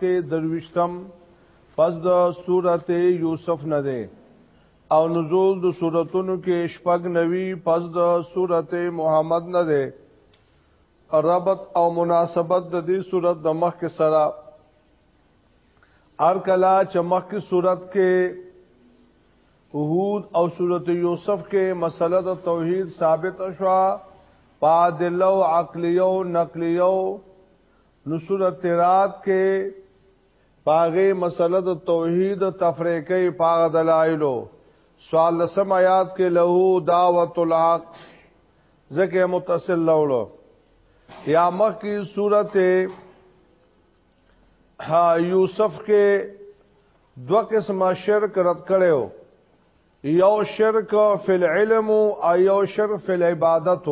کې درويشتم پس د سورته یوسف نه ده او نزول د سوراتونو کې شپږ نوي پس د سورته محمد نه ده ربط او مناسبت د دې سورته د مخ کې سره ار کلا چمخ کې سورته کې هود او سورته یوسف کې مسله د توحید ثابت شوه پادلو عقلیو نقلیو نو صورت رات کې پاغه مسله د توحید تفریقه پاغه دلایلو سوال لسم آیات کې له دعوت الحق ځکه متصل لولو یا مخ کی سورته یوسف کې دو قسم شرک رد کړو یو شرک فی العلم او یو شرک فی العبادت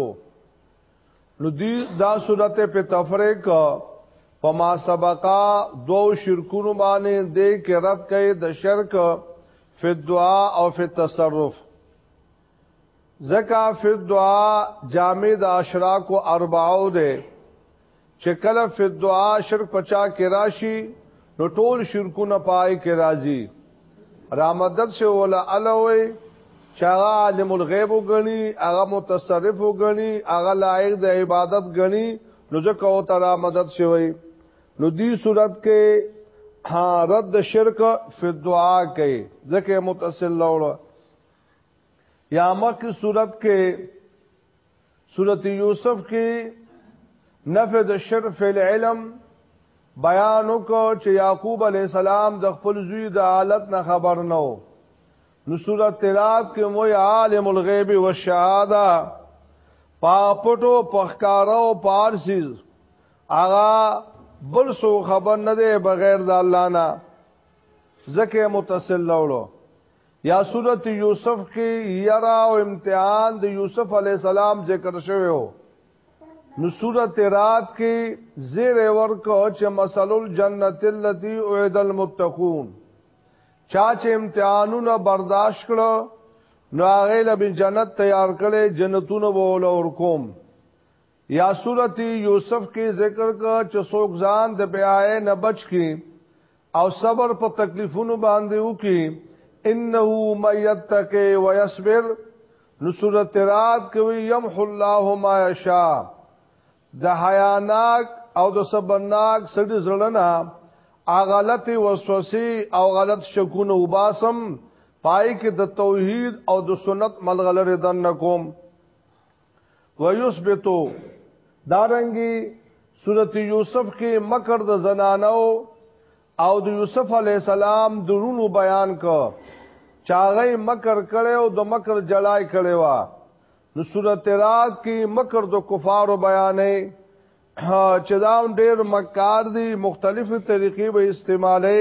نو دی دا صورت په تفریق په ما سبقا دو شرکونو باندې د کرت کوي د شرک فی الدعاء او فی التصرف زکا فی الدعاء جامع د اشراق او اربعو ده چې کله فی الدعاء شرک پچا کې راشي نو ټول شرکونه پای کې راځي رامدد سے ولا الوی چاغه عالم الغیب وګني هغه متصرف وګني هغه لایق د عبادت غني نو ځکه او تعالی مدد شوی نو دی صورت کې ها رد شرک فی دعا کې ځکه متصل لوړ یا مکه صورت کې سورت یوسف کې نفع د شرف العلم بیان وکړ چې یعقوب علی السلام د خپل زوی د حالت نه خبر نه و نو سورۃ تراب کې مو عالم الغیب والشهاده پاپټو پخکارو پارسیز اغا بل سو خبر نه دی بغیر د الله نه زکه متصل لولو یا سورت یوسف کې یرا او امتحان د یوسف علی السلام ذکر شوی وو نو سورت رات کې زیر ورکو چې مثل الجنت التي اعد المتقون چا چې امتحانونه برداشت کړو نو هغه له جنت تیار کړي جنتونه بوله ور کوم یا سورت یوسف کې ذکر کا چې څوک ځان د بیاي نه بچ کی او صبر په تکلیفونو باندې وکي انه ميتک ويصبر نو سورت رات کوي يمحو الله ما يشاء د حیاناک او د صبرناک سړي زړنا اغلط وسوسه او غلط شکونه وباسم پای کې د توحید او د سنت ملغلره دن نکوم ويثبتو دارنګي سورت یوسف کې مکر د زنانو او د یوسف علی السلام درونو بیان کو چاغه مکر کړي او د مکر جړای کړي وا نو سورت رات کې مکر د کفارو بیانې چې دا ډېر مکار دي مختلفه طریقې به استعمالې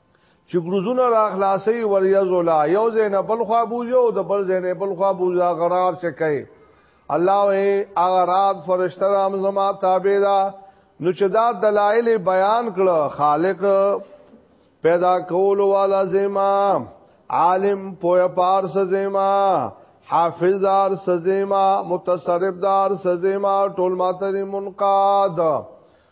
چې ګروزونه را خلاصي وریزولا یو زین بل خوا بوزو د بل زین بل خوا بوزا غرار چې کوي الله وی هغه رات فرشتہ رام زما تابع دا نو چې دا دلایل بیان کړه خالق پیدا کول والا زما عالم پویا پار سزما حافظ دار سزما متصرف دار سزما ټول ماتری منقاد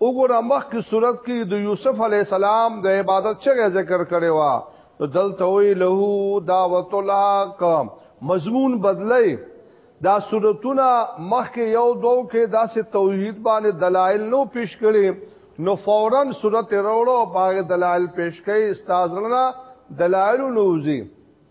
وګوره مخکې سورت کې د یوسف علی السلام د عبادت چغه ذکر کړي وا نو دلته وی له دعوت الحق مضمون بدلی دا سورتونه مخکې یو دو کې داسې توحید باندې دلایل نو پیش کړي نو فورا سورت وروړو باغ دلایل پیش کړي استاد رنا دلایل نوځي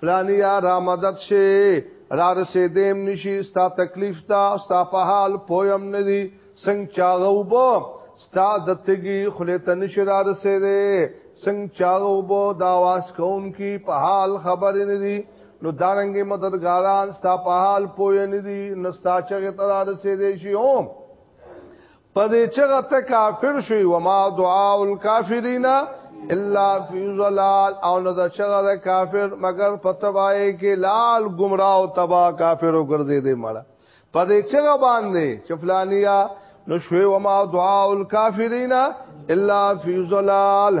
فلانی یا را مدد شي را رسیدم نشي ستا تکلیف تا ستا په حال پویم ندی څنګه چاغه وبو ستا د تګي خلیته نشي را رسیدې څنګه چاغه وبو دا واس کون کی په حال خبر ندی نو دارنګي مددګاران ستا په حال پوی ندی نستا چغه تر رسیدې شي هم په دې چغه ته کافر شوی و ما دعاء الکافرین الا فی ظلال او نه دا چغه د کافر مگر په تبای کې لال گمراه او تبا کافر وګرځي دې مړه په دې چغه باندې چفلانیا نو شوی و ما دعاء الکافرین الا فی ظلال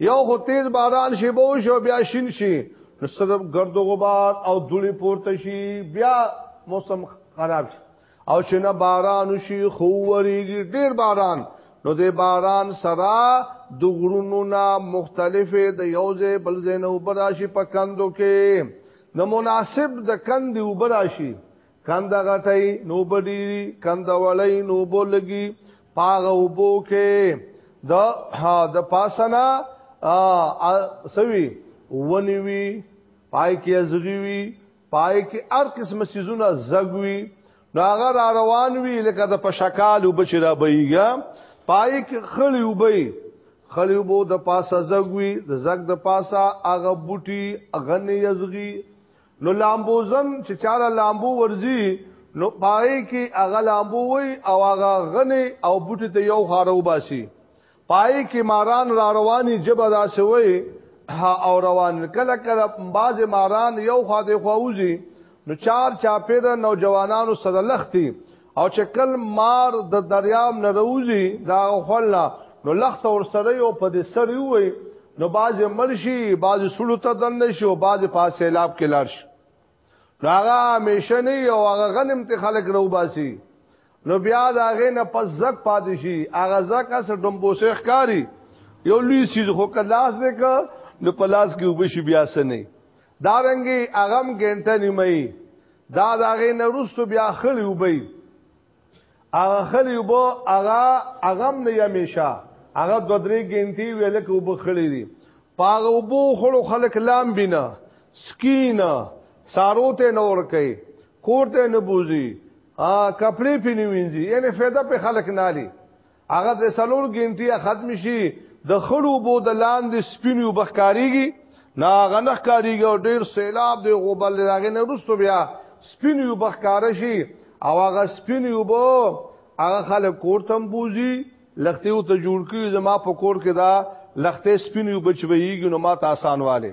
یو خو تیز باران شي بو شو بیا شین شي نو صرف گرد و غبار او دولی پورته شي بیا موسم خراب شي او چې نه باران شي خو وریږي ډیر باران نو د باران سره د غرونو نه مختلفه د یوځې بل زینو براشي په کندو کې نو مناسب د کندې وبراشي کند غټي نو بډيري کند وړي نو بولګي پاغه وبو کې د ها د پاسنا ا سوي ونی وی پای کې ازغي وی پای کې هر قسم سيزونه زګوي نو هغه را روان وی لکه د پشکال وبچ را بېګا پای کې خلی وبې خلی وبو د پاسه زګوي د زګ د پاسه هغه بوټي اغنې ازغي نو لامبوزن چې چاله لامبو ورځي نو پای کې هغه لامبو وي او هغه غني او بوټي ته یو خارو باسي پای کې ماران را رواني جبه داسې وي او روان کله کله باز ماران یو خاده خووزي نو چار چاپیر نوجوانانو سره لختی او چې کل مار د دریاب نه روزي دا خلنا نو لخت ور سره یو په دې سر وي نو باز مرشي باز سړو ته دن شي او باز په سیلاب کې لار شي نو هغه همیشه نه یو هغه غنم ته خلک رو باسي نو بیا دا هغه نه پس زک پاتې شي هغه زک اس ډمبوسه ښکاری یو لوی سیز خو کلاس دې ک نو پلاس کې وبشي بیا سنې دارنګي اغم ګنټه نیمه دا داغه نرستو بیا خلی وبي هغه خلی وبو هغه اغم نه یمیشه هغه دو درې ګنټي ویل کې وب خلی دي پاغه وبو خلو خلک لام بنا سکینا سارو ته نور کوي کور ته نه بوزي ا کپڑے پینې وینځي یعنی فایده په خلک نه لري هغه د سلور ګنټیا ختم شي د خړو بو د لاندې سپینو بخکاریږي نا غنخ کاریږي او ډیر سیلاب دی غوبل داغه نه رستو بیا سپینو بخکار شي او هغه سپینو بو هغه خلک کور تم بوزي لختیو ته جوړ کی زما په کور کې دا لخته سپینو بچويږي نو ما ته آسانواله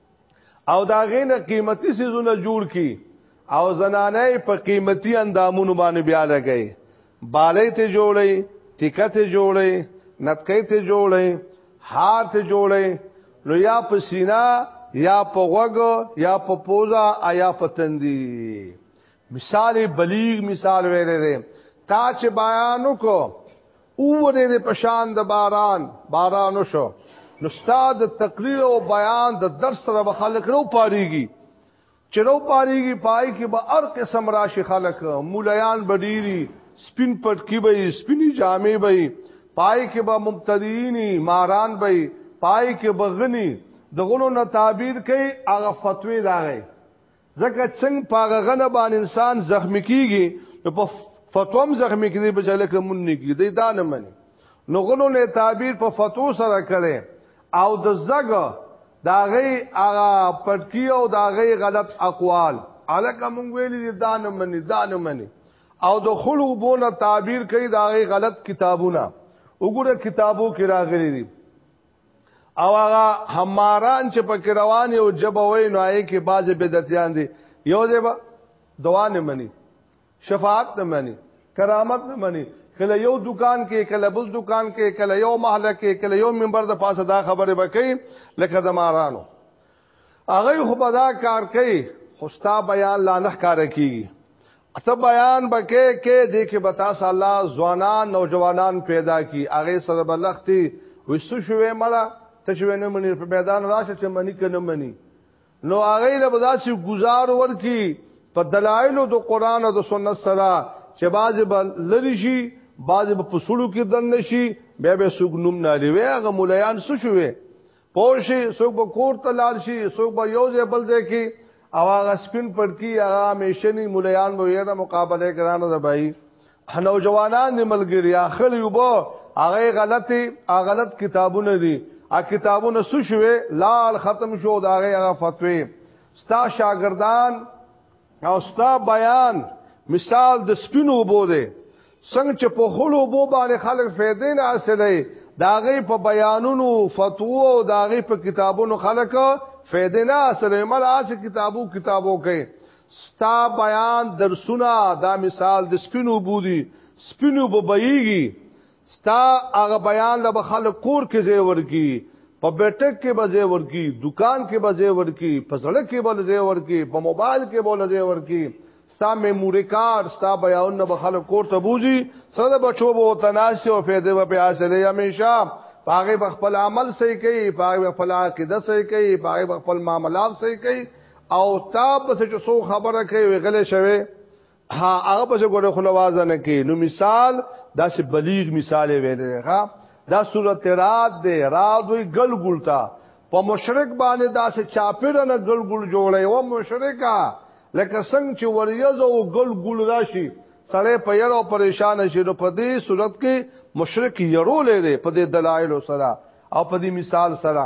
او دا غینه قیمتي سيزونه جوړ کی او زنانه په قیمتي اندامونو باندې بیا لګي بالې ته جوړي ټیکټ جوړي نتکې ته جوړي هار ته جوړي نو یا په سینا یا په غوګ یا په پوزا یا په تندي مثال بلیغ مثال ویلې تا چې بیان وکړو اورې د پشان د باران باران شو نو استاد تقریر او بیان د درس سره به خلک رو پاریږي چې رو پاریږي پای کې به هر قسم راشي خلک مولیان بډيري سپین پټکی به سپینی جامې به پای کې به مبتدیینی ماران به پای کې بغنی دغونو نه تعبیر کوي هغه فتوی داغی ځکه څنګه پاغه غنه باندې انسان زخمی کیږي نو په فتوم زخمی کیږي په چاله کوم نه کیږي دا نه مني نو غنو نه تعبیر په فتو سره کړي او د زګ دا غي هغه پټکی او دا غي غلط اقوال الکه مونږ ویلي دا نه مني دا نه مني او د خلو بونه تعبیر کوي دا غي غلط کتابونه وګوره کتابو کې راغلي دي او هغه هماران چې په روان یو جبوي نو آی کې باز بدعتيان دي یو ځای به دوا نه مني شفاعت نه مني کرامت نه مني کله یو دکان کې کله بل دکان کې کله یو محله کې کله یو منبر د پاسه دا خبره وکړي لکه د مارانو هغه خو به دا کار کوي خو ستا بیان لا نه کار کوي اته بیان بکې کې دې کې به تاسو الله ځوانان نوجوانان پیدا کی هغه سره بلختی وسو شوې مړه ته چې ونه منی په میدان راشه چې منی کنه منی نو هغه له بداسي گزار ورکی په دلایل د قران او د سنت سره چې باز بل لری شي باز په پسړو کې دن نشي بیا به سګنوم نه لوي هغه مولایان سو شوې پوشي څوک به کور ته لاړ شي څوک به یو ځای بل ځای کې او هغه سپین پړکی هغه میشنی مليان به یې نه مقابله ګران ربای نوجوانان دې ملګری اخلي وب هغه غلطي غلط کتابونه دي ا کتابونه سو شوي لال ختم شو دا هغه فتوی ستا شاګردان او ستا بیان مثال د سپینو وبو دی څنګه چې په خلو وبو باندې خلک فائدې نه حاصلې داغه په بیانونو فتوا او داغه په کتابونو خلک فائدې نه حاصلې مل آسه کتابو کتابو کې ستا بیان درسونه دا مثال د سپینو وبو دی سپینو وبو بېږي ستا هغه بیان له خلک کور کې ځای ورکی په بیٹک کې به ځای ورکی دکان کې به ځای ورکی په سړک کې به ځای ورکی په موبایل کې به ځای ورکی ستا میموري کارت ستا بیان به خلک کور ته بوزي سره بچو به تناسي او فائدې به حاصلې همیشه پاغه خپل عمل صحیح کوي پاغه خپل عقیده صحیح کوي پاغه خپل معاملات صحیح کوي او تا بس چې سو خبره کوي غلې شوی ها هغه په ګوره خو لوازه نه کې نو مثال دا چې بلیغ مثال ویلې ښا دا صورت رات دی رات وی ګل ګلتا په مشرک باندې دا چې چاپیر نه ګل ګل جوړي و مشرکا لکه څنګه چې وریځ او ګل ګل راشي سړی په یړ او پریشان شي نو په دې صورت کې مشرک یړو لري په دې دلایل سره او په دې مثال سره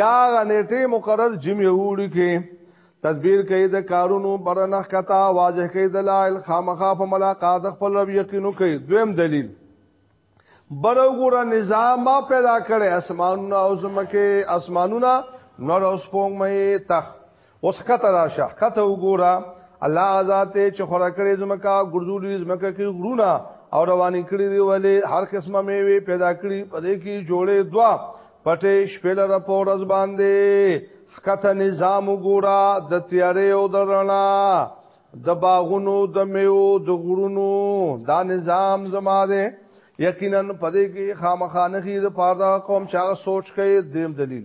یا غنیټه مقرر جمع وړي کې تدبیر کوي د کارونو برنخ کتا واضح کوي دلایل خامخا په ملاقات خپل رب یقینو کوي دویم دلیل برو ګره نظام ما پیدا کړي اسمانونه او زمکه اسمانونه نور اوس پونګ مې تخ اوس ښکته راشه ښکته وګوره الله ذات چې خورا کړې زمکا ګرځولې زمکا کې غرونه او روانې کړې دی ولې هر قسمه میوه پیدا کړې پدې کې جوړې دوا پټې شپې لره پورز باندې ښکته نظام وګوره د تیارې او د رڼا د باغونو د میو د غرونو دا نظام زما دی یقینا پدې کې خامخانه غیر پاره قوم چا سوچ کوي دیم دلیل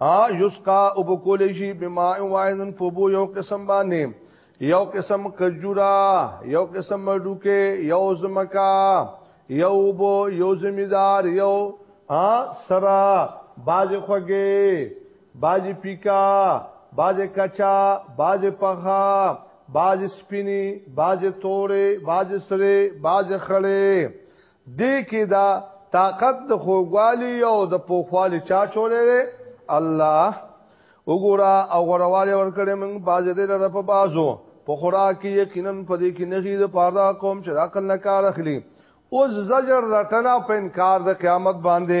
ها یسقا او بکول شي بما وایذن فبو یو قسم باندې یو قسم کجورا یو قسم مډوکه یو زمکا یو بو یو زمیدار یو ا سرا باز خوګه باز پیکا باز کچا باز پخا باز سپینی باز تورې باز سره باز خړې دې کې دا طاقت د خوګوالي او د پوخوالي چا چولې الله وګورا او غرواله ورکړې موږ باز دې لره په بازو په خوراک کې یقینا په دې کې نغې د پاره قوم چې عقل نه کار اخلي اوس زجر رټنا په انکار د قیامت باندې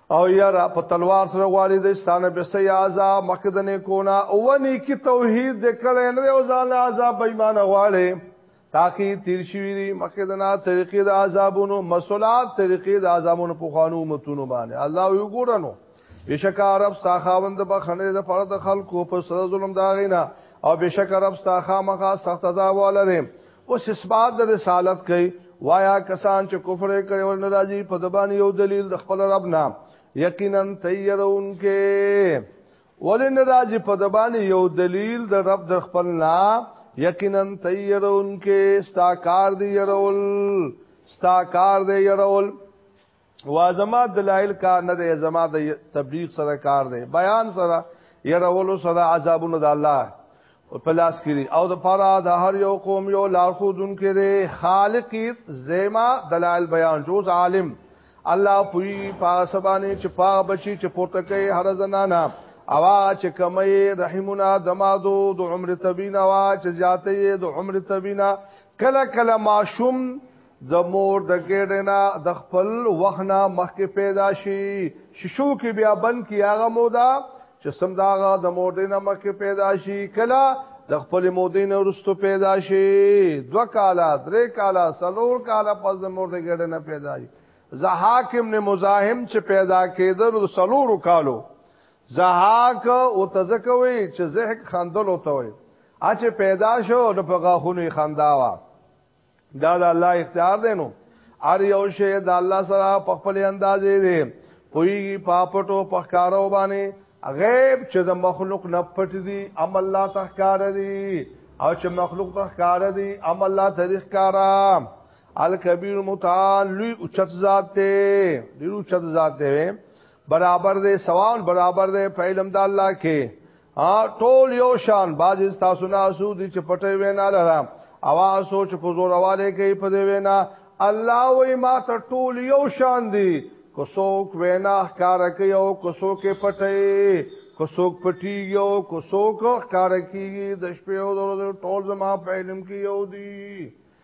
او یرا په تلوار سره غواړي د ستانه به سي عذاب مخدنه کونه او ونی کی توحید د کړه نه او ځان عذاب بېمانه غواړي تاکي تیر شوی دی مخدنه طریقې د عذابونو مسولات طریقې د عذابونو په خوانو متونو باندې الله یو ګورنو بشکا رب ستا خاوند په خنه د فرد خلکو په سره ظلم داغینا او بشکا رب ستا خامخا سخت عذاب ولري اوس اثبات د رسالت کوي وایا کسان چې کفر کړي ور ناراضي په دبان یو دلیل د خپل رب نام یقینا تیرون کې ور ناراضي په دبان یو دلیل د رب د خپل نام یقینا تیرون کې ستا کار دی يرول ستا کار دی يرول وازما دلایل کار نه دی زما د تبلیغ سره کار دی بیان سره يرولو سره عذابونو د الله پلاس کړي او د پاره د هر یو قوم یو لار خو دن کړي خالق زما دلایل بیان جوز عالم الله پوی پاسبانه چې پا بچي چې پورته کوي هر زنانا اوا چې کمې رحمنا دمادو د عمر تبینا وا چې زیاتې د عمر تبینا کله کله ماشوم د مور د ګډنا د خپل وخنا مخکې پیدا شي شیشو کې بیا بند کی هغه مودا چې سم داغه د مور دینه مخکې پیدا شي کلا د خپل مودین ورستو پیدا شي دو کالا درې کالا سلور کالا پس د مور د ګډنا پیدا شي زحاکم نه مزاحم چې پیدا کېدل سلور کالو زحاک او تزکوي چې زهک خندل وته وي اچ پیدا شو نو په غاخونو خنداوا دا د الله اختیار دی نو ار یو شی د الله سره په خپل اندازې دی پویږي پاپټو پخکارو باندې غیب چې د مخلوق نه پټ دي ام الله تخکار دي او چې مخلوق تخکار دي ام الله تاریخ کارا الکبیر متعال لوی اوچت ذات دی لوی اوچت ذات دی برابر دی سوال برابر دی په علم د الله کې ا ټول یو شان باز تاسو نه اسو دي چې پټي وینا لرم اوا سوچ په زور والے کوي په دی وینا الله وی ما ته ټول یو شان دي کو څوک وینا ښکار کوي او کو څوک پټي کو څوک پټي یو کو څوک ښکار کوي د شپې او د ټول زما په علم کې یو دي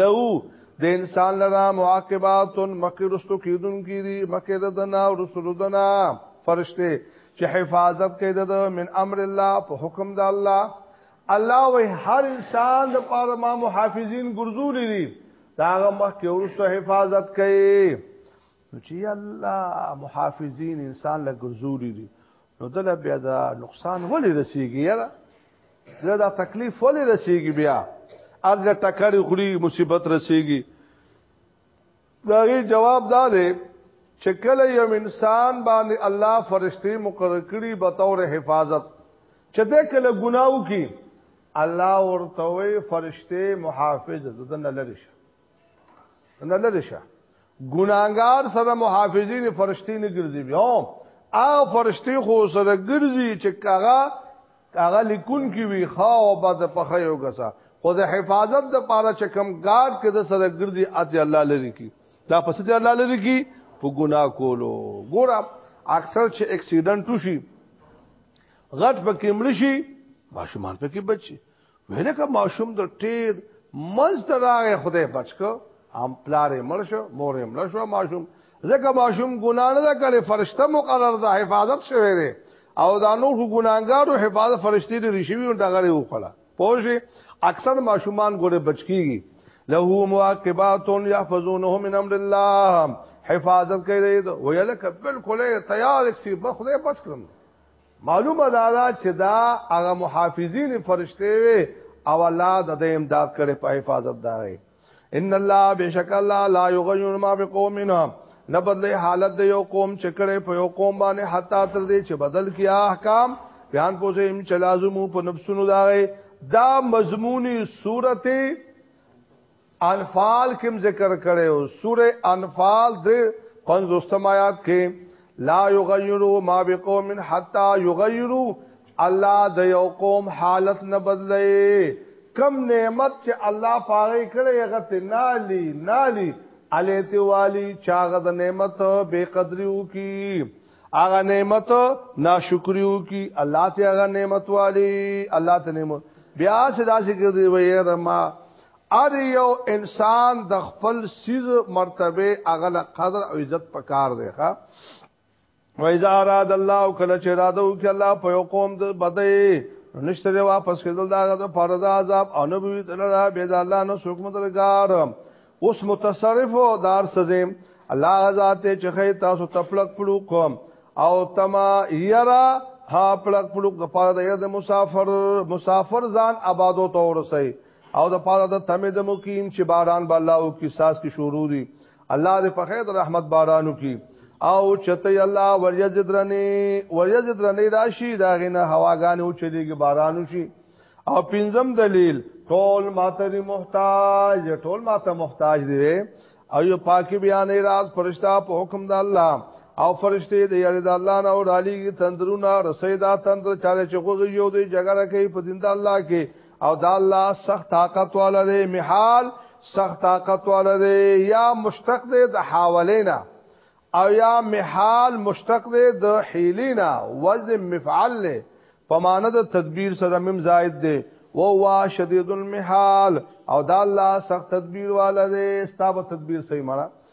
له د انسان لرا معاقبات مکه رستو کیدون کیری مکه ددنا او رسول دنا فرشته چې حفاظت کوي د من امر الله په حکم د الله الله وی هر انسان د پاره ما محافظین ګرځولې دي داغه مخ کې ورسره حفاظت کوي نو چې الله محافظین انسان له ګرځولې دي نو دله بیا دا نقصان ولې رسیږي یاره دله دا تکلیف ولې رسیږي بیا ارزه ټکړې خوري مصیبت رسیږي دا یې جواب دا دی چې کله یو انسان باندې الله فرشتي مقرر کړي به تور حفاظت چې دې کله ګناو کی الله ورته فرشته محافظ ددن لری شه نه لری شه ګناګار سره محافظین فرشتي نه ګرځي بیا هغه فرشتي خو سره ګرځي چې کاغه کاغه لیکون کی وی خا او بعد په خیو غسا خو د حفاظت د پاره چې کم ګارد کې د سره ګرځي اته الله لري کی دا پس ته الله لري کی په ګنا کولو ګور اکثر چې اکسیډنټ وشي غټ په کمړ شي ماشومان په کې بچي ویلکه ماشوم د ټیر منځ ته راغی خدای بچکو هم پلار یې مړ شو مور یې مړ شو ماشوم ځکه ماشوم ګنا نه کړي فرشته مقرر ده حفاظت شوی دی او دا نور ګناګارو حفاظت فرشتي لري شي او دغه یو خلا پوجي اکثر ماشومان ګوره بچکیږي له مواقبات يحفظونه من امر الله حفاظت کوي ویل کبل کوله تیار شي بخله بس کړم معلومه دا ده چې دا هغه محافظین فرشته وي او الله د دې امداد کړي په حفاظت داري ان الله بشک الله لا یغیر ما بقومنا نه بدلی حالت د یو قوم چې کړي په یو قوم باندې حتا تر دې چې بدل کیا احکام بیان پوزې هم چې لازمو په نفسونو داري دا مضمونی صورت انفال کم ذکر کرے ہو سور انفال در پنز استمایات کے لا یغیرو ما بقوم حتی یغیرو اللہ د یو قوم حالت نه بدلے کم نعمت چې الله پاره کړی هغه ته نالی نالی الیت والی چاغه د نعمت بے قدریو کی هغه نعمت ناشکریو کی الله ته هغه نعمت والی الله ته نعمت بیا سدا ذکر دی وی رما ار یو انسان د خپل سیز مرتبه اغل قدر او عزت پکار دی ښا و اذا اراد الله کله چې اراده وکړي الله په یو قوم د بدی نشته دی واپس کېدل دا د فرض د عذاب او نبوی تعالی به د الله نو څوک مدرګار اوس متصرف او دار سزم الله ذات چې خې تاسو تپلک پړو کوم او تما یرا ها پړک پړو د پاره د مسافر مسافر ځان آبادو تور سي او د پاره د تمه د مقیم چې باران به الله او کی ساس کی شروع دي الله دې په خیر رحمت بارانو کی او چته الله وریزدرنی وریزدرنی راشي دا غنه هواګان او چلیږي بارانو شي او پنځم دلیل ټول ماته دی محتاج ټول ماته محتاج دی او یو پاکي بیان راز فرشتہ په حکم د الله او فرشتي د یاره د الله نه او علی تندرونه رسیدا تندر چاله چغوږي یو دی جګړه کوي په دین د الله کې او دا الله سخت طاقت والا دی محال سخت طاقت والا دی یا مشتق دی د حاولینا او یا محال مشتق دی د حیلینا وزن مفعل له په معنی د تدبیر سره مم زائد دی و هو شدید المحال او دا الله سخت تدبیر والا دی ستاب تدبیر صحیح معنی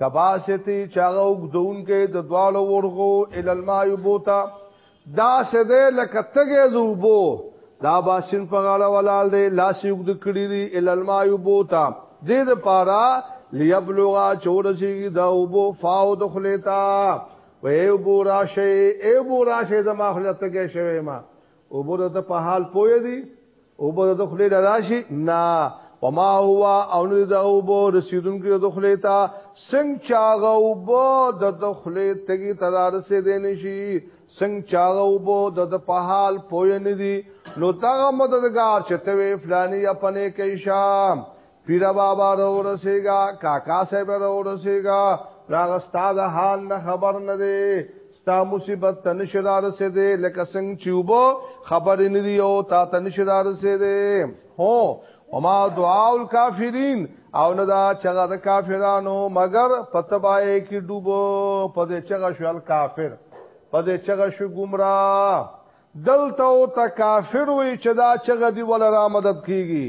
کباستی چاغه وګدون کې د دوالو ورغو ال الماء بوتا دا سده لکه تګه زوبو دا باسین په غاړه ولال دی لاس یو د کړی دی ال الماء بوتا دې د پارا ليبلغا چورسی دا وبو فاو دخلیتا و ای بو راشی ای بو راشی زما خلته کې شوی ما او بده ته په حال پوي دي او بده ته خلې لراشي نه وما هو او نه د او بو رسیدونکو د دخلې تا څنګه چاغه او بو د دخلې تګي تدار سي دي نشي څنګه چاغه او بو د په حال پوي نه دي نو تاغه مددگار چته وی فلانی یا پنه کې شام پیرا بابا رو رسیگا کاکا صاحب رو رسیگا راغ ستا د حال نه خبر نه دی ستا مصیبت ته نشدار سه دی لکه څنګه چې وبو خبر نه دی او تا ته نشدار سه دی هو وما دعاء الکافرین او نه دا چغه د کافرانو مگر پتبای کی ډوبو پدې چغه شو الکافر پدې چغه شو گمراه دلته او ته کافر وی چې دا چغه دی ول را مدد کیږي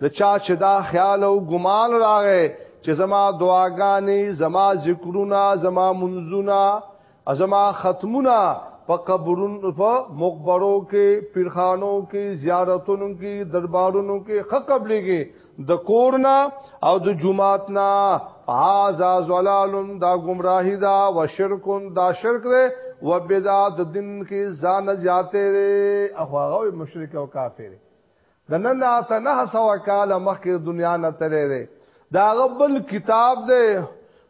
د چا چې دا خیال او ګمان راغې چې زما دعاګانې زما ذکرونه زما منځونه زما ختمونه په قبرون په مقبرو کې پیرخانو کې زیارتونو کې دربارونو کې خقبلېږي د کورنا او د جمعات نا هاذا زلال دا گمراهی دا وشرک دا شرک دی وبدا د دین کې ځان زیاتې اخواغه مشرک او کافر دی د نن اته نه سو کال مخکې دنیا نه تللی دی دا غبل کتاب دی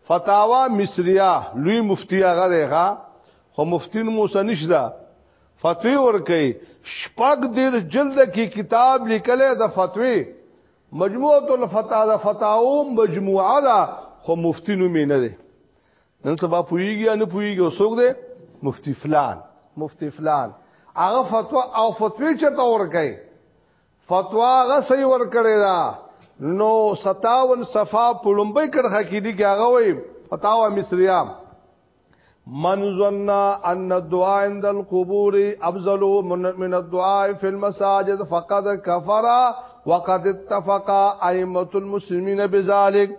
فتاوا مصریه لوی مفتی هغه دی ښا خو مفتین موسی نشدا فتوی ورکي شپږ دیر جلد کې کتاب لیکل د فتوی مجموعه الفتاوا فتاوا مجموعه ده خو مفتین مې نه دی نن سبا پویږي یا نه پویږي او څوک دی مفتی فلان مفتی فلان هغه فتوا او فتوی چرته ورکړي فتوا هغه صحیح ورکړي دا نو 57 صفه پړمبه کرخه کې دي هغه وي فتاوا مصریه من ظن ان الدعاء عند القبور افضل من الدعاء في المساجد فقد كفر وقد اتفق ائمه المسلمين بذلك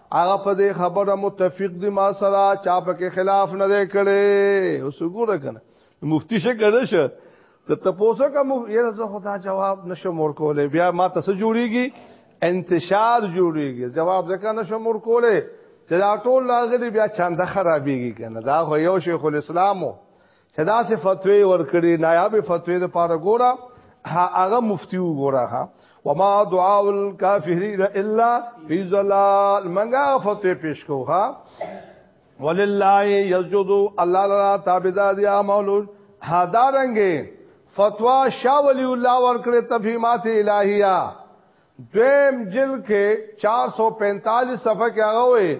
هغه په دې خبره متفق دي ما سره چا په کې خلاف نه دی کړي اوس وګوره کنه مفتی شه کنه شه ته تاسو کوم یې زه خدا جواب نشم ورکولې بیا ما تاسو جوړیږي انتشار جوړیږي جواب ځکه نشم ورکولې چې دا ټول لاغلي بیا چاند خرابېږي کنه دا خو یو شیخ الاسلامو چې دا سه فتوی ورکړي نایاب فتوی د پاره ګوره هغه مفتی وګوره ها وما دعاء الكافرين الا في ظلال منګه فتوی پیش کو ها ولله یسجد الله لرا تابعدار دی مولود هدارنګه فتوا شاه ولی الله ورکړي تفهیمات الہیه دویم جل کې 445 صفحه کې هغه وي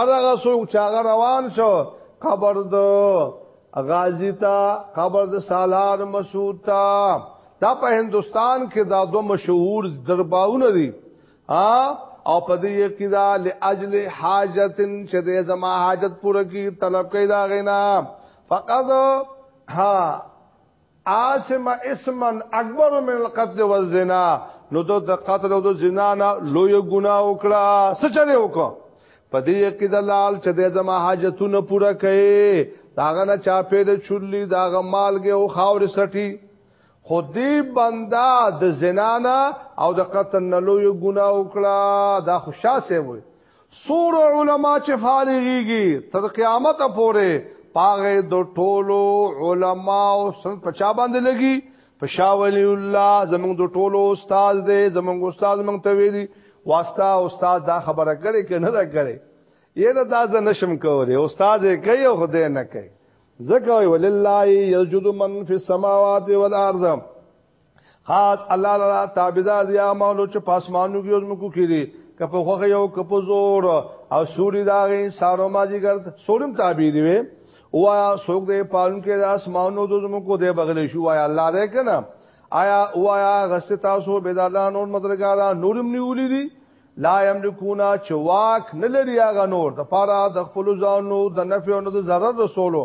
ارغه سوق چاغه روان شو قبر د غازی تا قبر د سالار مسعود تا دا په هندستان کې دا دو مشهور درباونه دي ها او په دې کې دا لاجل حاجت چې د زما حاجت پوره کی طلب کړي دا غینا فقط ها عاصم اسما اکبر من القتل والزنا نو د قتل او د زنا نه لوی ګناه وکړه څه چره وکړه په دې کې د لال چې د زما حاجتونه پوره کړي داغه نه چا پیدا چولې داغه مالګه او خاور سټي خودی بندا د زنا نه او د قتل نه لوی ګناه وکړه دا خوشاله وي سور علما چې فارغيږي تر قیامت پورې پاغه د ټولو علما او سن پچا باندې لګي پښاولی الله زمونږ د ټولو استاد دی زمونږ استاد مونږ ته ویلي واسطه استاد دا خبره کړي کنه نه کړي یره دا ز نشم کوله استاد یې کوي او خدای نه کوي زکه ولله یسجد من فی السماوات والارض خاص الله لرا تابعدار دی مولو چې پاسمانو کې زمکو کړي کپ خوغه یو کپ زور او سوري داغه سارو ماجی ګرد سورم تعبیر وي او سوق دې پالون کې د اسمانو د زمکو دې بغلې شو وایا الله دې کنه آیا وایا غست تاسو به د الله نور مدرګارا نورم نیولې دي لا یملکونا چواک نه لري هغه نور د پاره د خپل ځانو د نفع او د ضرر رسولو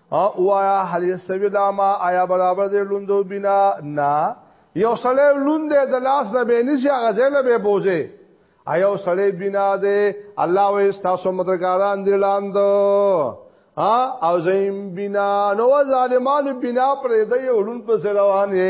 او وایا هل یستوی لاما آیا برابر دی لوندو بنا نا یو سړی لوند د لاس نه به نشي غزل به بوزي ایو سړی بنا دی الله و استاسو مدرګاران دی لاند ها او زیم بنا نو ظالمان بنا پر دی ولون په روانه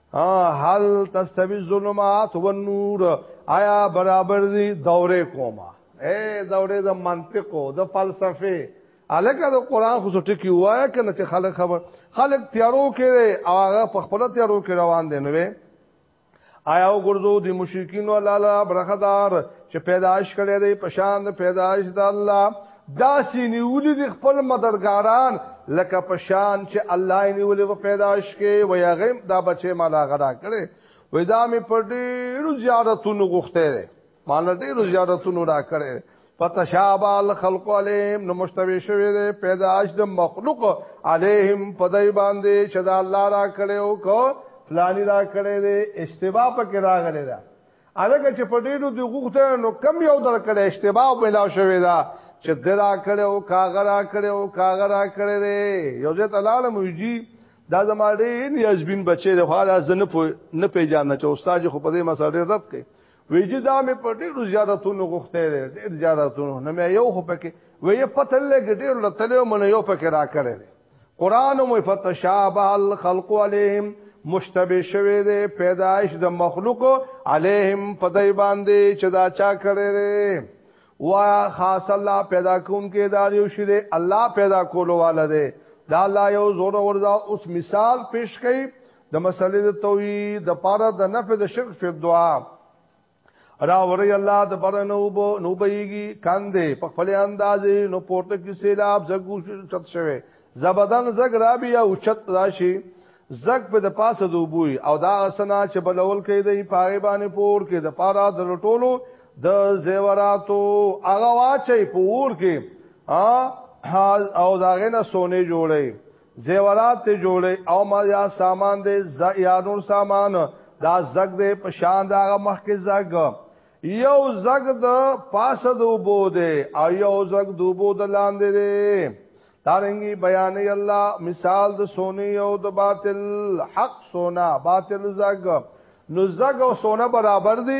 هل تستوی الظلمات والنور آیا برابر دي دوره کوما اے دوره د منطق او د فلسفه الکه د قران خو ټکی وایا کنه چې خلک خبر خلک تیارو کې هغه په خپل تیارو کې روان دي نو آیا وګورځو د مشرکین او لالا برخدار چې پیدائش کړي دي پشان پیدائش د الله داسې نیولي دي خپل مددګاران لکه په شان چې الله یې نیولي په پیدایش کې وایي هغه هم دا بچی ما له هغه راکړی وایي دا مې په ډېرو زیارتونو غوښتی دی ما له ډېرو زیارتونو راکړی دی فتشابه الخلق علیهم نو مشتبه شوی دی پیدایش د مخلوق علیهم په دای باندې چې دا الله را کړو کو فلانی را کړی دی اشتباه پکې راغلی دی الګه چې په ډیرو دی غوښته نو کم یو در کړه اشتباه پیدا شوې ده چې درا کړه او کاغرا کړه او کاغرا کړه دی یو ځای ته لاړم ویجی دا زما ډیر یزبین بچی دی خو دا زنه په نه پیژاند چې استاد خو په دې مسله ډیر رد کړي ویجی دا مې په ډیرو زیارتونو غوښته دی ډیر زیارتونو نه مې یو خو پکې وې پته لګ ډیر لته مې یو پکې را کړی دی قران مو فتشابه الخلق عليهم مشتبه شوه دې پیدائش د مخلوق عليهم پدای باندې چې دا چا کړی وا خاص الله پیدا کوم کې دار یو شی دی الله پیدا کولو والا دی دا الله یو زور وردا اوس مثال پیش کړي د مسلې د توحید د پاره د نفع د شرک په دعا راوری الله د بر نو بو نو بېږي کاندې په خپل اندازې نو پورته کې سیلاب زګو چت شوه زبدن زګ را بیا او چت راشي زګ په د پاسه دوبوي او دا اسنا چې بلول کې دی پاره باندې پور کې د پاره د لټولو د زیوراتو هغه واچي پور کې او دا غنه سونه جوړي زیورات ته جوړي او ما یا سامان دې ز یا نور سامان دا زګ دې په شان دا مخ کې زګ یو زګ د پاسه د وبو دې او یو زګ د وبو د لاندې دې دارنګي بیان الله مثال د سونی او د باطل حق سونا باطل زګ نو زګ او سونا برابر دي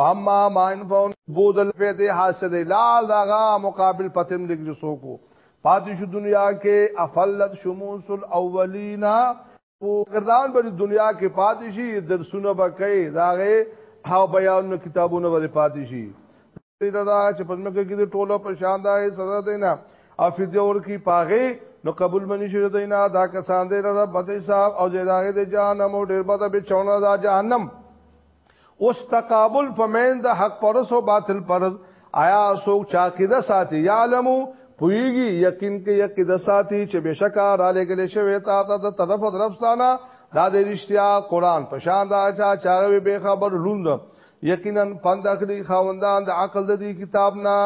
واما ما انفون بودل پیدا حاصل لال داغا مقابل پتم لګل سوکو پاتې شو دنیا کې افلت شموس الاولینا او کردان په دنیا کې پاتې شي درسونه به کوي داغه او بیان کتابونه به پاتې شي دا چې په مکه کې ټوله په شان ده سره دینا او فدیور کې پاغه نو قبول منی شي دینا دا کسان دې رب بده صاحب او جلاغه دې جهنم او ډیر بده به چونه دا جهنم اوس تقابل په مین د حق پرس او باطل پرس آیا سوک چا عقیده ساتي یعلمو پویږي یقین کې عقیده ساتي چې بشکا را لګل شوی تا ته د طرف درفستانه دا د رښتیا قران په شان دا چا چاغوي به خبر لوند یقینا پند اخلي خاوندان د عقل د دې کتاب نه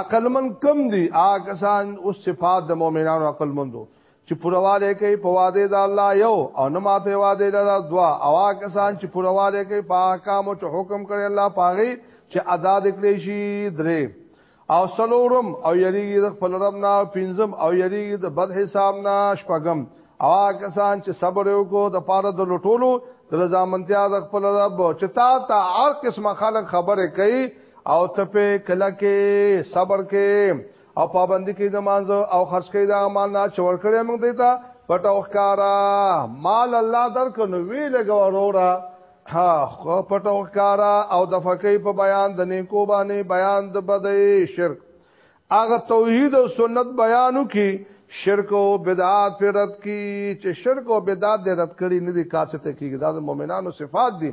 عقل من کم دي آ کسان اوس صفات د مؤمنانو عقل مندو چې پرواله کوي په واده د الله یو او نه ما په واده لره دوا او کسان چې پرواله کوي په احکام او چې حکم کړي الله پاغي چې ادا دکړي شي درې او سلورم او یریږي د خپل رب نه پنځم او یریږي د بد حساب نه شپږم او کسان چې صبر وکړو د پاره د لټولو د رضامندیا د خپل رب چې تا ته هر قسمه خلک خبره کوي او ته په کله کې صبر کې او پابندی کوي د مانځو او خرج کوي د مال نه چې ورکړې موږ دی ته پټ او ښکارا مال الله درک نو وی لګو وروره ها خو پټ او ښکارا او د فقې په بیان د نیکو باندې بیان د بدې شرک هغه توحید او سنت بیانو کې شرک او بدعات پر رد کی چې شرک او بدعات دې رد کړي نه دي کار څه ته کیږي دا د مؤمنانو صفات دي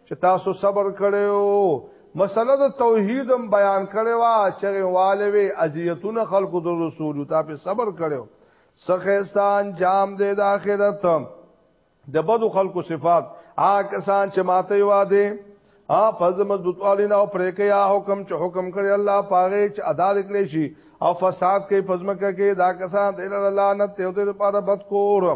چې تاسو صبر کړو مسله د توحید هم بیان کړي وا چې والي وي اذیتونه خلقو د رسول ته په صبر کړو سخهستان جام دې د اخرت د بدو خلقو صفات آ کسان چې ماته واده ا فز مضبوط والین او پرې کې یا حکم چې حکم کړي الله پاره چې ادا کړی شي او فساد کې پزمکه کې دا کسان د لعنت ته د پاره بدکور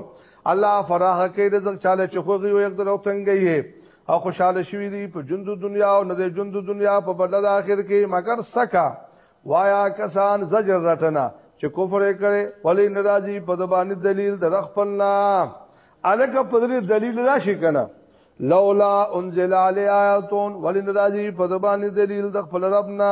الله فراخ کوي رزق چاله چې خوږي او یقدر او تنګي او خوشاله شوی دی په ژوند دنیا او نه د ژوند دنیا په بدل د آخر کې مگر سکا وایا کسان زجر رټنه چې کفر کړي ولی ناراضي په دبانې دلیل د رخپلنا الک په دې دلیل راشي کنه لولا انزل علی آیاتون ولی ناراضي په دبانې دلیل د خپل ربنا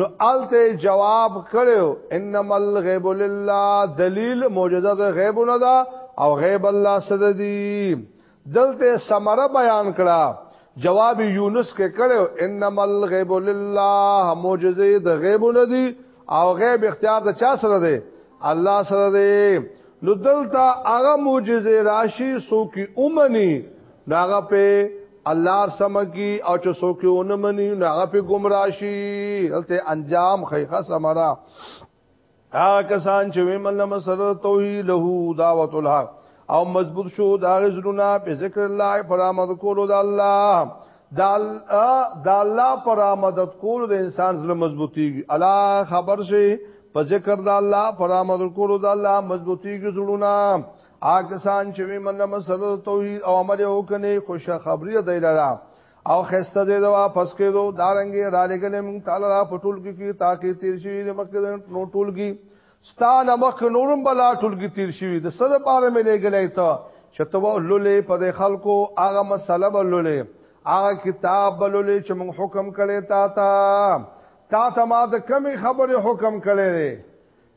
نو الته جواب کړو انما الغیب لله دلیل معجزه د غیب نه دا او غیب الله سره دی دلته سمره بیان کړه جواب یونس کې کړو انما الغیب لله معجزه د غیب نه دی او غیب اختیار د چا سره دی الله سره دی نو دلته هغه معجزه راشي سو کی اومني داغه په الله سمګي او چې څوک یې ونه مني نو هغه په گمراه شي هلته انجام خیخه سمرا هغه کسان چې ومنل مسره توحید له دعوت الحق او مضبوط شو دا غزلونه په ذکر الله پر آمد کولو د الله د الله پر آمد کولو د انسان زړه مضبوطي الا خبر شي په ذکر د الله پر آمد کولو د الله مضبوطي زړونه آکسان چې وی منه مسله توحید او امر یو کني خوش خبری دی لرا او خسته دی دا واپس کېدو دارنګي را لګلې مون تعالی را پټول کی کی تاکي تیر شي د مکه نو ټول کی ستانه مخ نورم بلا ټول کی تیر شي د سره پاره مې لګلې ته چې تو لولې په د خلکو هغه مسله بلولې هغه کتاب بلولې چې موږ حکم کړي تا تا تا ته ما د کمی خبره حکم کړي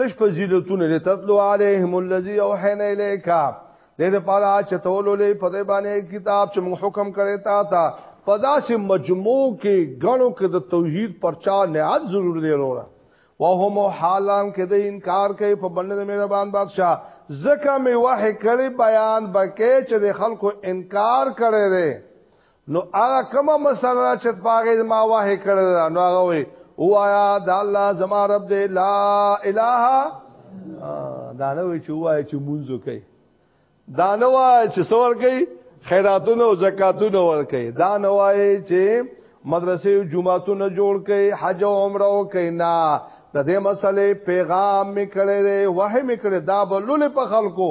تش فضیلتونه لتتلو علیهم الذی اوحینا الیک دې لپاره چې تولولې په دې باندې کتاب چې موږ حکم کړی تا ته په داسې مجموع کې غنو کې د توحید پرچا نهایت ضرور دی وروره وهم حالان کې د انکار کوي په باندې مهربان بادشاہ زکه می وحی کړی بیان بکې چې د خلکو انکار کړي دي نو هغه کومه مسله چې پاګه ما واه کړل نو هغه وي وایا د الله زما رب دې لا اله دا نه وي چې وایا چې مونږ کوي دا نه وایا چې سوال کوي خیراتونه او زکاتونه ور کوي دا نه وایا چې مدرسې او جمعهتون جوړ کوي حج او عمره او کوي نه د دې مسلې پیغام میکړې وه میکړې دا بلول په خلکو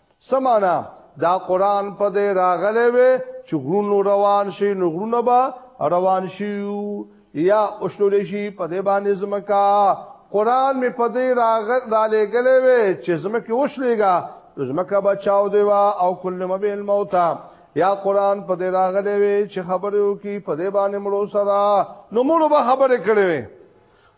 سمانا دا قران په دې راغلې وي چې غرونو روان شي نو غرونه به روان شي یا اوشلول شي په دې باندې زمکا قران می په دې راغل را لګلې وي چې زمکه اوشلېګا زمکه بچاو دی وا او کل مبه الموت یا قران په دې راغلې وي چې خبرو کې په دې باندې مړو سره نو مړو به خبرې کړې وي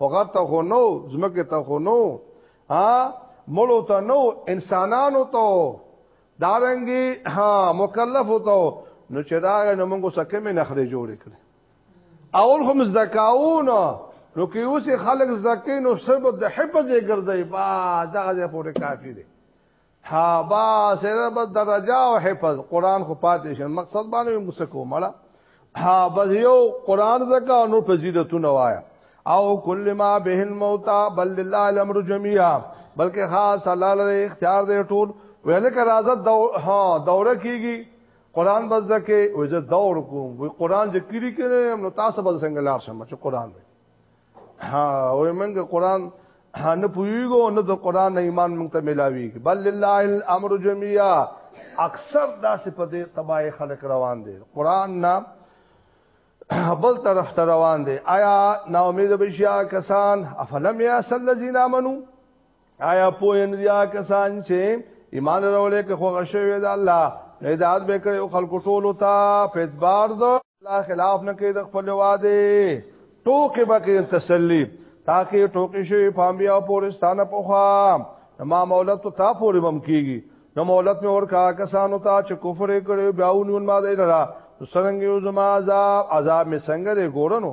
هغه ته خو نو زمکه ته خو نو ها مړو ته نو انسانانو ته دارنګي ها مکلف ته نو چې دا نه موږ سکه مې نخره جوړ کړ اول هم زکاون نو کې اوس خلک زکه نو سبب د حفظ ګرځي با دغه پورې کافی دی ها با سره بس درجه او حفظ قران خو پاتې شن مقصد باندې مسکو مړه ها بس یو قران زکه نو فضیلتونه وایا او کل ما به الموت بل لله الامر جميعا بلکې خاص الله لري اختیار دی ټول ویل کې راځه دو ها دوره کیږي قران بس زکه وځه دور کوم وی قران ذکر کړي نو تاسو بل څنګه لار شم چې قران دی ها او موږ قران نه پویګو نه د قران ایمان موږ ته ملاوي بل لله الامر جميعا اکثر داسې په دې تبای خلک روان دي قران نه بل طرف ته روان دي آیا نا امید بشیا کسان افلم یا سل الذین امنو آیا پوه نه دي کسان چې ایمان راولې که خوغه شوی د الله نه داد به کړي او خلکو ټولو ته په اعتبار د الله خلاف نه کوي د خپل واده ټوکې بکې تسلی تاکي ټوکې شي پامبیا او پورستانه پوخا ما مولت ته تا پورې بم کیږي نو مولت مې ورکا کسانو ته چې کفر کړي بیاونون ما دی لرا څنګه یو زما عذاب عذاب مې څنګه دی ګورنو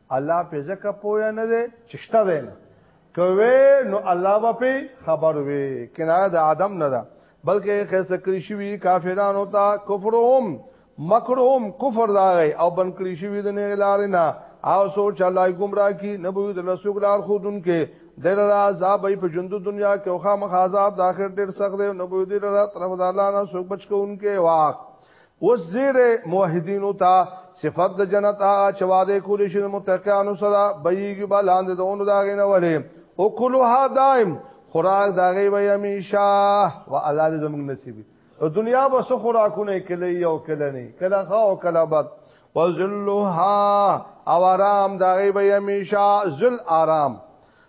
الله په ځکه پوهه نه دی چې شته دی نه کوي نو الله به په خبر وي کنایه د عدم نه ده بلکې خسته کړی شوی کافرانو ته کفرهم مکرهم کفر داغی او بن کړی شوی د نه لار نه او سوچ الله گمراه کی نبوی د رسول لار خودن کې دل را عذاب په ژوند دنیا کې او خامخ عذاب د اخر ډیر سخت دی نبوی د طرف د الله نه سوک بچ کوونکې واک اوس زیره موحدینو ته صفت د جنت هغه چې وعده کولی شي متقینو سره بېږي بلاند دونو دا غینه ولې او کلوها دائم خوراک دا غي وي همیشه و الله دې زموږ نصیب او دنیا به سو خوراکونه کله یو کله نه کله خا او کله بد وذلها او آرام دا غي وي همیشه ذل آرام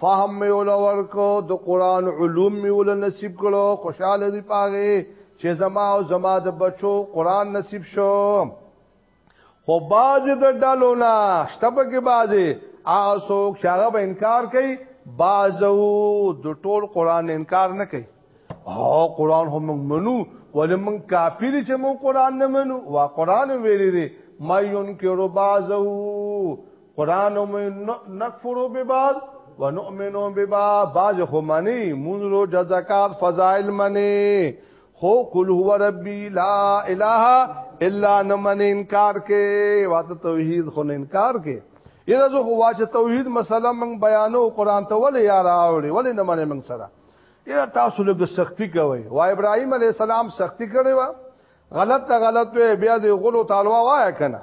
فهم می ول ورکو د قران علوم می ول نصیب کړو خوشاله دی پاغه چې زما او زما د بچو قران نصیب شو خو باز د ډلو نه شتبه کې باز آسو شغه به انکار کوي بازو د ټول قران انکار نه کوي او قران هم منو ولې من کافر چې مو قران نه منو وا قران ویلي دی ما ينکر بازو قران نکفرو ببعض ونؤمنو ببعض باج خو منی مونږ رو جزاکات فضائل منی خو قل هو ربي لا اله الا انه من انکار کې واته توحید خو نه انکار کې یره زه خو واچ توحید مسله من بیانو قران ته ولې یار اوړي ولې نه منې من سره یره تاسو لږ سختی کوي وا ابراهيم عليه السلام سختی کړی و غلط ته غلط وي بیا دې غلو تعالی وایا کنه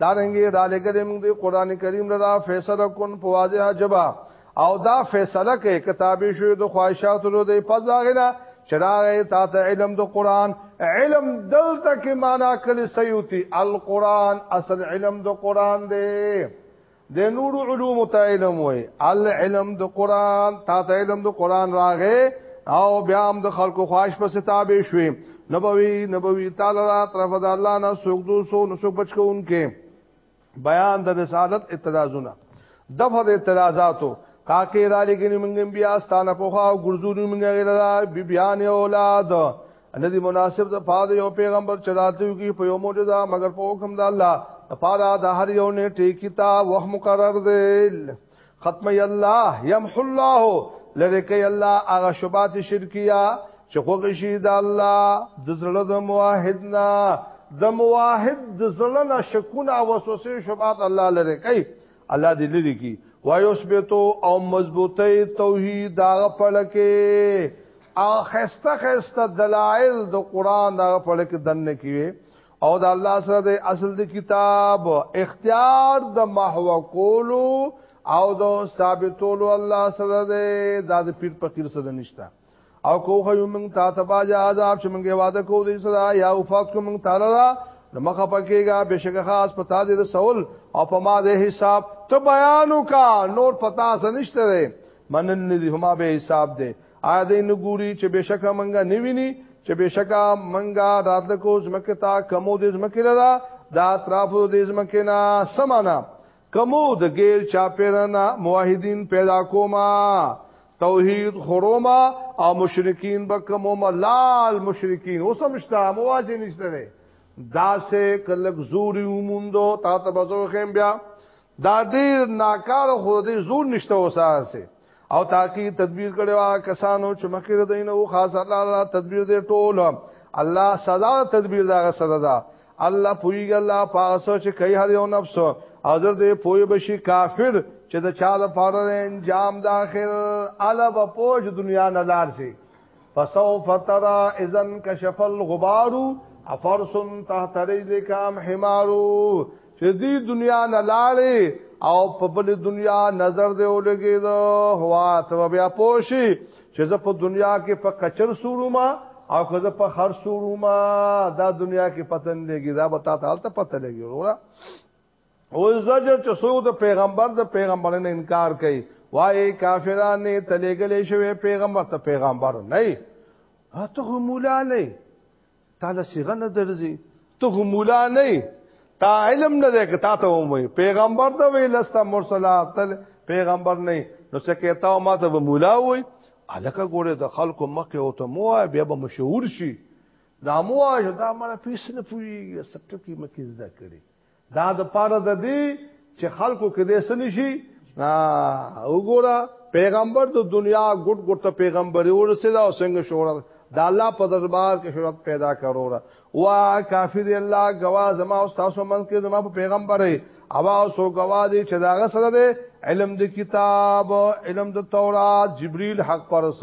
دا رنګي را لګلې موږ دی قران کریم لرا فیصله کون په واضح جبا او دا فیصله کې کتابي شو د خواهشاتو له دی پزاغینا چراغ تا ته علم د قران علم دلته کې معنا کړي سيوتي القران اصل علم د قران دی د نور علوم ته علم وای العلم د قران تا ته علم د قران راغې او بیا هم د خلکو خواش په ستابه شوي نبوي نبوي تعالی را طرف د الله نه سوق دو سو نو سوق بچ کوونکې بیان د رسالت اعتراضونه دغه د اعتراضاتو کاکې را لګنې مونږ بیا ستانه پوخا او ګرځوري مونږ غیر را بی بیان اولاد ان دې مناسب د پاد یو پیغمبر چراتو کی په یو معجزه مگر په حکم د الله پارا د هر یو نه ټی کتاب وه مقرر ذل ختم الله يمحو الله لری کوي الله هغه شوبات شرکیه چې خوږی شي د الله د زړه د موحدنا د موحد د زړه نه شکونه او وسوسه شوبات الله لری کوي الله دې لري کی وایوسبتو او مضبوطی توحید دا پړکه او خسته خسته دلائل د قران دا پړکه دنه کیوي او د الله سره د اصل د کتاب اختیار د محو کولو او د ثابتولو الله سره د پیر فقیر سره نشته او کو خو موږ تا ته باجا عذاب چې موږ وعده کو دې صدا یا وفات کو موږ تعالی را مخه پکېګا بشک خاص پتا دې رسول او په ما دې حساب ته بیانو کا نور پتا سنشته دې منن دې هما به حساب دې آ دې نګوري چې بشک موږ نیویني چې بشک موږ رات کو زمکه تا کمو دې زمکه لرا دا اطراف دې زمکه نه سمانا کمو د غیر چاپیرنا موحدین پیدا کوما توحید خروما او مشرکین به کمو ملال مشرکین اوسمشتا مواجه نشته ده دا سه کلک زوري وموندو تا ته بزو خیم بیا دا ډیر ناکار خو دې زور نشته اوساسه او تاکي تدبیر کړو کسانو چې مخکې دین او خاص الله الله تدبیر دې ټول الله سزا تدبیر دا سزا ده الله پویګ الله پاسو چې کوي هر یو نفس او در دې پوی بشي کافر چې د چا د پاره انجام د اخر الا په پوج دنیا نه لار شي فسوف ترى اذا كشف الغبار افرس تحت رجلك ام حمار چې دې دنیا نه لاړې او په بل دنیا نظر دې ولګي دا هوا ته بیا پوشي چې زه په دنیا کې په کچر سوروما او خو زه په خر سوروما دا دنیا کې پتن لګي دا به تا ته پته لګي وروړه او زجر چې څوک د پیغمبر د پیغمبرانو انکار کوي وای کافرانو نه تلګلې شوی پیغمبر ته پیغمبر نه ته هم مولا نه تعالی صيغه نه درځي ته هم مولا نه تا علم نه ده که تا ته ومه پیغمبر ته ویلسته مرسلات تل پیغمبر نه نو څه کې تا ما ته مولا وای الکه ګوره د خلکو مخه او ته مو بیا به مشهور شي دا مو دا مړه پیسې نه پوي سټو کې مکه زده کړي دا د پاره د دې چې خلکو کې دې سن شي وګوره پیغمبر د دنیا ګډ ګډ ته پیغمبر ورسېدا او څنګه شهرت د الله په دربار کې شهرت پیدا کړوره وا کافی دی الله گوا زما او تاسو من کې زما په پیغمبرې اوا سو گوا دی چې دا غسر دی علم د کتاب علم د تورات جبريل حق پرس